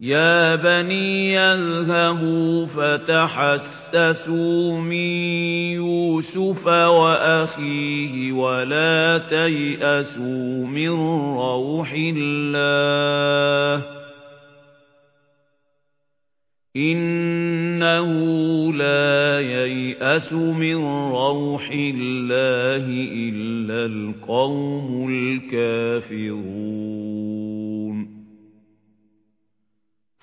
يا بني يذهبوا فتحسسوا من يوسف وأخيه ولا تيأسوا من روح الله إنه لا ييأس من روح الله إلا القوم الكافرون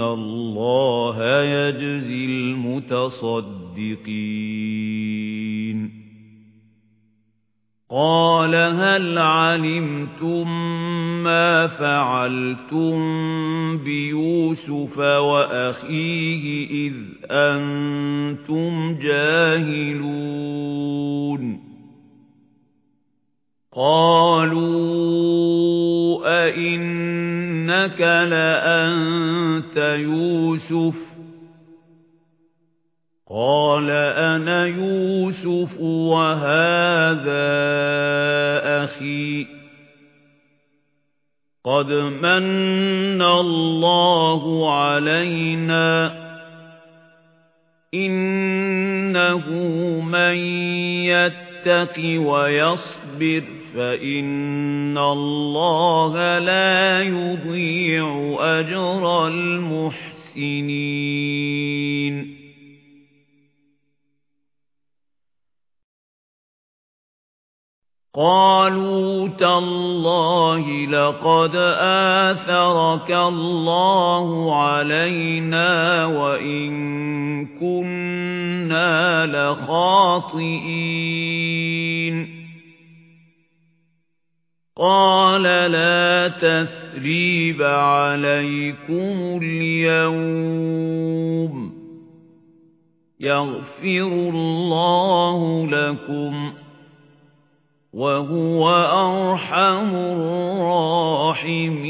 الله يجزي المتصدقين قال هل علمتم ما فعلتم بيوسف وأخيه إذ أنتم جاهلون قالوا أئنك لأنت يوسف قال أنا يوسف وهذا أخي قد من الله علينا إنه من يتق ويصبر فإن الله لا يضيع أجر المحسنين. قالوا تالله لقد آثرك الله علينا وإن كنا لخاطئين. قال لا تثريب عليكم اليوم يغفر الله لكم وهو أرحم الراحمين